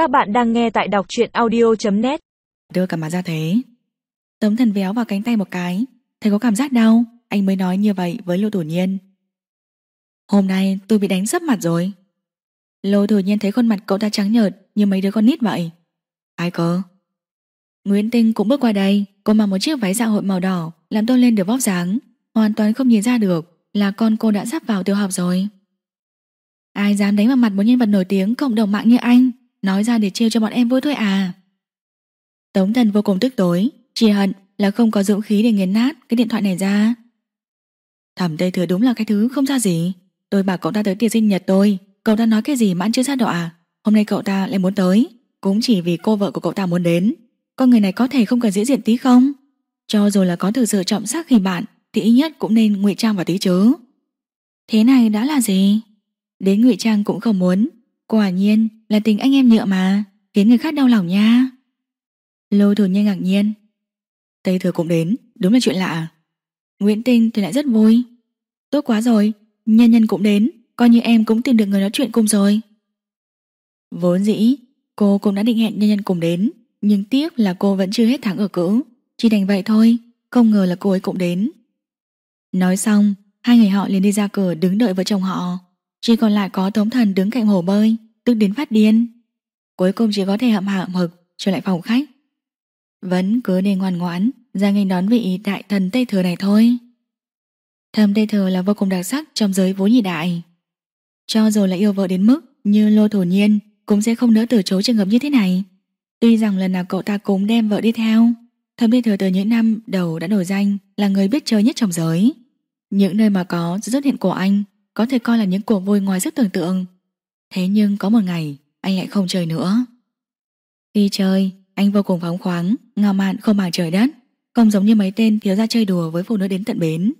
Các bạn đang nghe tại đọc truyện audio.net Đưa cả mặt ra thế. Tống thần véo vào cánh tay một cái. Thấy có cảm giác đau, Anh mới nói như vậy với Lô Thủ Nhiên. Hôm nay tôi bị đánh sấp mặt rồi. Lô Thủ Nhiên thấy khuôn mặt cậu ta trắng nhợt Như mấy đứa con nít vậy. Ai cơ? Nguyễn Tinh cũng bước qua đây, Cô mặc một chiếc váy dạ hội màu đỏ, Làm tôn lên được vóc dáng. Hoàn toàn không nhìn ra được Là con cô đã sắp vào tiểu học rồi. Ai dám đánh vào mặt một nhân vật nổi tiếng Cộng đồng mạng như anh? Nói ra để trêu cho bọn em vui thôi à. Tống thần vô cùng tức tối, Chỉ hận là không có dũng khí để nghiền nát Cái điện thoại này ra. Thẩm Tây Thừa đúng là cái thứ không ra gì. Tôi bảo cậu ta tới tiệc sinh nhật tôi. Cậu ta nói cái gì mà chưa ra đọa? À Hôm nay cậu ta lại muốn tới. Cũng chỉ vì cô vợ của cậu ta muốn đến. Con người này có thể không cần diễn diện tí không? Cho dù là có thực sự trọng sắc khi bạn, Thì ít nhất cũng nên ngụy trang vào tí chứ. Thế này đã là gì? Đến ngụy trang cũng không muốn. Quả nhiên là tình anh em nhựa mà Khiến người khác đau lòng nha. Lô thừa nhiên ngạc nhiên. Tây thừa cũng đến, đúng là chuyện lạ. Nguyễn Tinh thì lại rất vui. Tốt quá rồi, nhân nhân cũng đến Coi như em cũng tìm được người nói chuyện cùng rồi. Vốn dĩ Cô cũng đã định hẹn nhân nhân cùng đến Nhưng tiếc là cô vẫn chưa hết tháng ở cữ. Chỉ đành vậy thôi Không ngờ là cô ấy cũng đến. Nói xong Hai người họ liền đi ra cửa đứng đợi vợ chồng họ. Chỉ còn lại có Tống Thần đứng cạnh hồ bơi, Tức đến phát điên. Cuối cùng chỉ có thể hậm hạ hực Trở lại phòng khách. Vẫn cứ nên ngoan ngoãn, Ra nghênh đón vị đại thần Tây Thừa này thôi. Thầm Tây Thừa là vô cùng đặc sắc Trong giới vốn nhị đại. Cho dù là yêu vợ đến mức như lô thổ nhiên, Cũng sẽ không nỡ từ chối trường hợp như thế này. Tuy rằng lần nào cậu ta cũng đem vợ đi theo, Thầm Tây Thừa từ những năm đầu đã nổi danh Là người biết chơi nhất trong giới. Những nơi mà có sự xuất hiện của anh có thể coi là những cuộc vui ngoài sức tưởng tượng. Thế nhưng có một ngày, Anh lại không chơi nữa. Khi chơi, anh vô cùng phóng khoáng, Ngạo mạn không màng trời đất, Không giống như mấy tên thiếu ra chơi đùa với phụ nữ đến tận bến.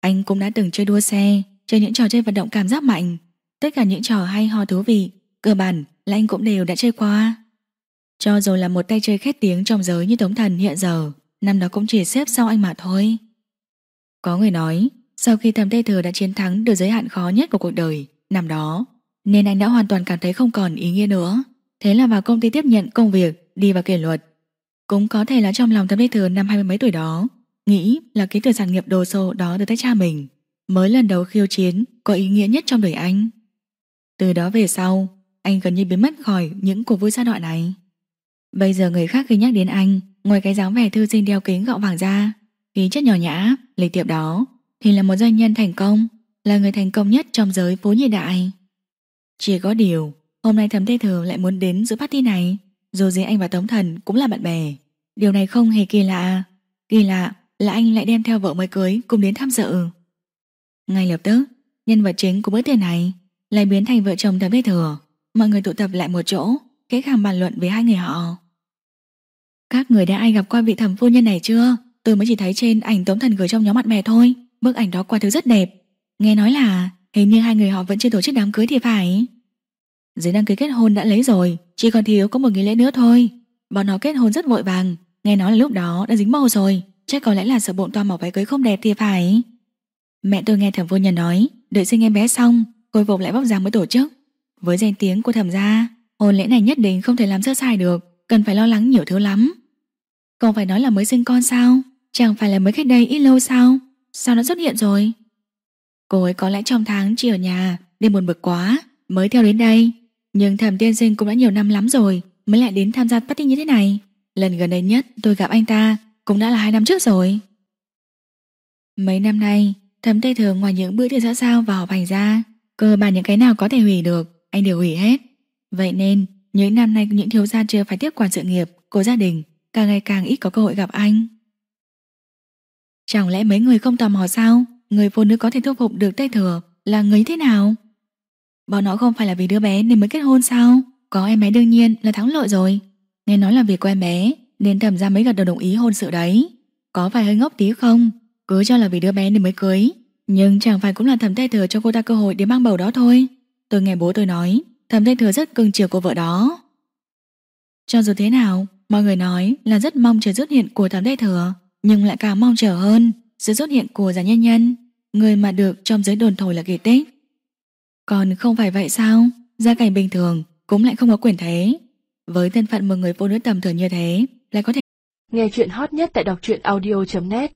Anh cũng đã từng chơi đua xe, Chơi những trò chơi vận động cảm giác mạnh. Tất cả những trò hay, ho, thú vị, Cơ bản là anh cũng đều đã chơi qua. Cho dù là một tay chơi khét tiếng Trong giới như Tống Thần hiện giờ, Năm đó cũng chỉ xếp sau anh mà thôi. Có người nói sau khi thầm tê thờ đã chiến thắng Được giới hạn khó nhất của cuộc đời Năm đó nên anh đã hoàn toàn cảm thấy không còn ý nghĩa nữa. Thế là vào công ty tiếp nhận công việc Đi vào kỷ luật. Cũng có thể là trong lòng thầm tê thờ năm hai mươi mấy tuổi đó Nghĩ là ký từ sản nghiệp đồ sộ đó từ tay cha mình Mới lần đầu khiêu chiến có ý nghĩa nhất trong đời anh. Từ đó về sau Anh gần như biến mất khỏi những cuộc vui giai đoạn này. Bây giờ người khác khi nhắc đến anh Ngoài cái dáng vẻ thư sinh đeo kính gọng vàng ra Khí chất nhỏ nhã, lịch tiệp đó thì là một doanh nhân thành công, Là người thành công nhất trong giới phố nhị đại. Chỉ có điều, Hôm nay thẩm tê thừa lại muốn đến giữa party này, Dù gì anh và Tống Thần cũng là bạn bè. Điều này không hề kỳ lạ. Kỳ lạ là anh lại đem theo vợ mới cưới Cùng đến tham dự. Ngay lập tức, Nhân vật chính của bữa tiệc này Lại biến thành vợ chồng thẩm tê thừa. Mọi người tụ tập lại một chỗ kế khảm bàn luận với hai người họ. Các người đã ai gặp qua vị thẩm phu nhân này chưa? Tôi mới chỉ thấy trên ảnh Tống Thần gửi trong nhóm bạn bè thôi. Bức ảnh đó quả thực rất đẹp. Nghe nói là Hình như hai người họ vẫn chưa tổ chức đám cưới thì phải. Giấy đăng ký kết hôn đã lấy rồi, Chỉ còn thiếu có một nghi lễ nữa thôi. Bọn nó kết hôn rất vội vàng. Nghe nói là lúc đó đã dính màu rồi, Chắc có lẽ là sợ bộn toa màu váy cưới không đẹp thì phải. Mẹ tôi nghe thẩm vô nhân nói, Đợi sinh em bé xong, Cô phục lại bóc dáng mới tổ chức. Với danh tiếng của thẩm gia, Hôn lễ này nhất định không thể làm sơ sai được, Cần phải lo lắng nhiều thứ lắm. Còn phải nói là mới sinh con sao? Chẳng phải là mới cách đây ít lâu sao? Sao nó xuất hiện rồi? Cô ấy có lẽ trong tháng chỉ ở nhà, Nên buồn bực quá, Mới theo đến đây. Nhưng thẩm tiên sinh cũng đã nhiều năm lắm rồi, Mới lại đến tham gia party như thế này. Lần gần đây nhất tôi gặp anh ta Cũng đã là hai năm trước rồi. Mấy năm nay, Thẩm Tây Thường ngoài những bữa tiệc xã giao và họp hành ra Cơ bản những cái nào có thể hủy được, Anh đều hủy hết. Vậy nên, những năm nay những thiếu gia chưa phải tiếp quản sự nghiệp Của gia đình, Càng ngày càng ít có cơ hội gặp anh. Chẳng lẽ mấy người không tò mò sao? Người phụ nữ có thể thu phục được tay Thừa Là người thế nào? Bọn nó không phải là vì đứa bé nên mới kết hôn sao? Có em bé đương nhiên là thắng lợi rồi. Nghe nói là vì quen em bé, Nên thẩm ra mấy gật đầu đồng ý hôn sự đấy. Có phải hơi ngốc tí không? Cứ cho là vì đứa bé nên mới cưới. Nhưng chẳng phải cũng là thẩm tay Thừa cho cô ta cơ hội để mang bầu đó thôi. Tôi nghe bố tôi nói Thẩm tay Thừa rất cưng chiều cô vợ đó. Cho dù thế nào, Mọi người nói là rất mong chờ xuất hiện của thẩm tay Thừa. Nhưng lại càng mong chờ hơn. Sự xuất hiện của giả nhân nhân, Người mà được trong giới đồn thổi là kỳ tích. Còn không phải vậy sao? Gia cảnh bình thường cũng lại không có quyền thế. Với thân phận một người phụ nữ tầm thường như thế, Lại có thể Nghe chuyện hot nhất tại đọc truyện audio.net